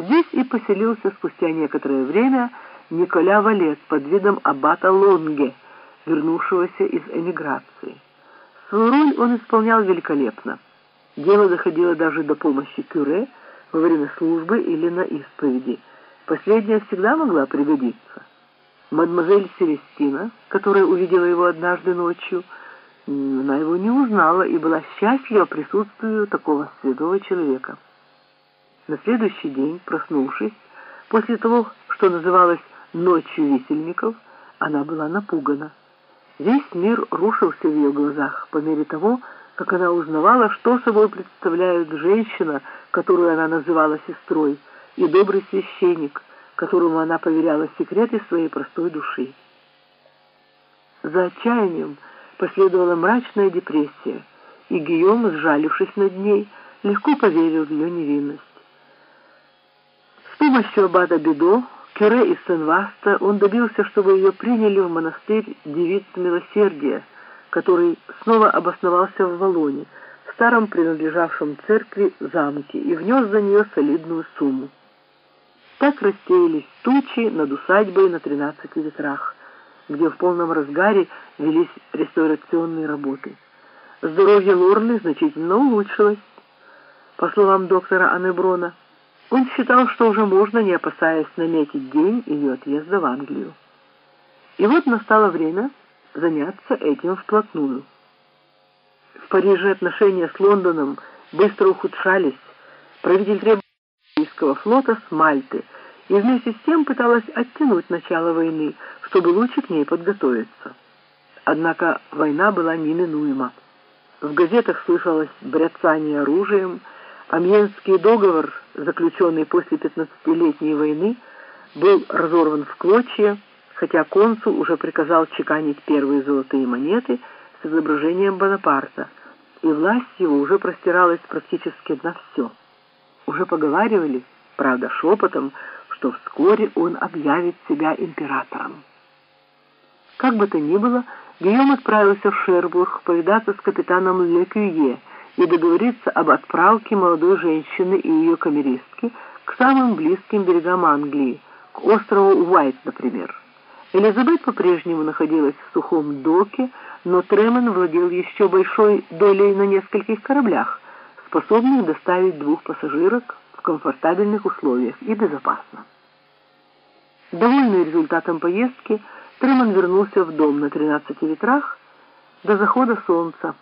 Здесь и поселился спустя некоторое время Николя Валет под видом аббата Лонге, вернувшегося из эмиграции. Свою роль он исполнял великолепно. Дело доходило даже до помощи кюре во время службы или на исповеди. Последняя всегда могла пригодиться. Мадемуазель Селестина, которая увидела его однажды ночью, она его не узнала и была счастлива присутствию такого святого человека. На следующий день, проснувшись, после того, что называлось «ночью висельников», она была напугана. Весь мир рушился в ее глазах по мере того, как она узнавала, что собой представляет женщина, которую она называла сестрой, и добрый священник, которому она поверяла секреты своей простой души. За отчаянием последовала мрачная депрессия, и Гийом, сжалившись над ней, легко поверил в ее невинность. Помощью аббата Бедо, Кюре из Сен-Васта он добился, чтобы ее приняли в монастырь девиц милосердия, который снова обосновался в Валоне, в старом принадлежавшем церкви замке, и внес за нее солидную сумму. Так рассеялись тучи над усадьбой на тринадцати ветрах, где в полном разгаре велись реставрационные работы. Здоровье Лорны значительно улучшилось. По словам доктора Анеброна, он считал, что уже можно, не опасаясь наметить день ее отъезда в Англию. И вот настало время заняться этим вплотную. В Париже отношения с Лондоном быстро ухудшались. Правитель требовал английского флота с Мальты и вместе с тем пыталась оттянуть начало войны, чтобы лучше к ней подготовиться. Однако война была неминуема. В газетах слышалось бряцание оружием, Амьенский договор, заключенный после 15-летней войны, был разорван в клочья, хотя консул уже приказал чеканить первые золотые монеты с изображением Бонапарта, и власть его уже простиралась практически на все. Уже поговаривали, правда шепотом, что вскоре он объявит себя императором. Как бы то ни было, Гийом отправился в Шербург повидаться с капитаном Лекюе, и договориться об отправке молодой женщины и ее камеристки к самым близким берегам Англии, к острову Уайт, например. Элизабет по-прежнему находилась в сухом доке, но Тремен владел еще большой долей на нескольких кораблях, способных доставить двух пассажирок в комфортабельных условиях и безопасно. Довольный результатом поездки, Тремен вернулся в дом на 13 ветрах до захода солнца,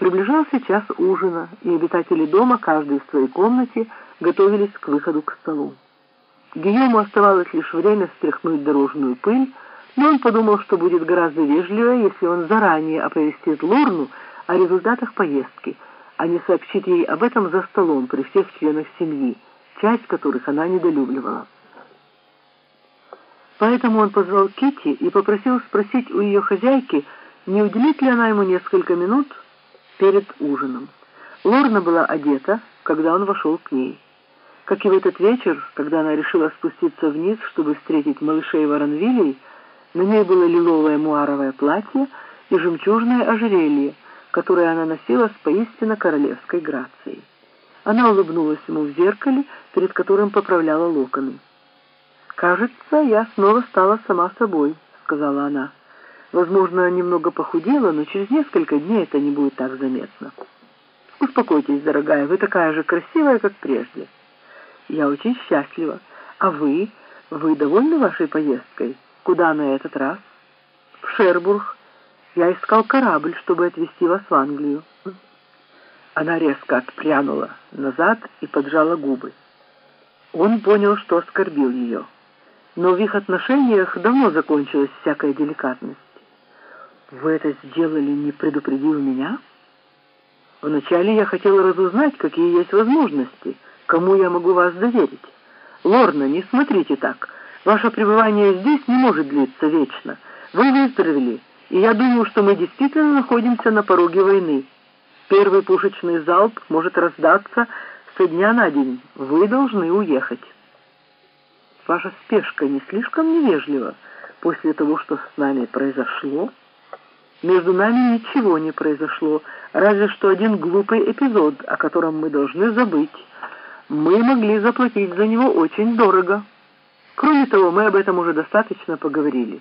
Приближался час ужина, и обитатели дома, каждый в своей комнате, готовились к выходу к столу. Гийому оставалось лишь время стряхнуть дорожную пыль, но он подумал, что будет гораздо вежливее, если он заранее оповестит Лорну о результатах поездки, а не сообщит ей об этом за столом при всех членах семьи, часть которых она недолюбливала. Поэтому он позвал Кити и попросил спросить у ее хозяйки, не уделит ли она ему несколько минут, перед ужином. Лорна была одета, когда он вошел к ней. Как и в этот вечер, когда она решила спуститься вниз, чтобы встретить малышей Воронвилей, на ней было лиловое муаровое платье и жемчужное ожерелье, которое она носила с поистине королевской грацией. Она улыбнулась ему в зеркале, перед которым поправляла локоны. «Кажется, я снова стала сама собой», — сказала она. Возможно, немного похудела, но через несколько дней это не будет так заметно. Успокойтесь, дорогая, вы такая же красивая, как прежде. Я очень счастлива. А вы? Вы довольны вашей поездкой? Куда на этот раз? В Шербург. Я искал корабль, чтобы отвезти вас в Англию. Она резко отпрянула назад и поджала губы. Он понял, что оскорбил ее. Но в их отношениях давно закончилась всякая деликатность. «Вы это сделали, не предупредив меня?» «Вначале я хотела разузнать, какие есть возможности, кому я могу вас доверить. Лорна, не смотрите так. Ваше пребывание здесь не может длиться вечно. Вы выздоровели, и я думаю, что мы действительно находимся на пороге войны. Первый пушечный залп может раздаться со дня на день. Вы должны уехать». «Ваша спешка не слишком невежлива после того, что с нами произошло?» Между нами ничего не произошло, разве что один глупый эпизод, о котором мы должны забыть. мы могли заплатить за него очень дорого. Кроме того, мы об этом уже достаточно поговорили.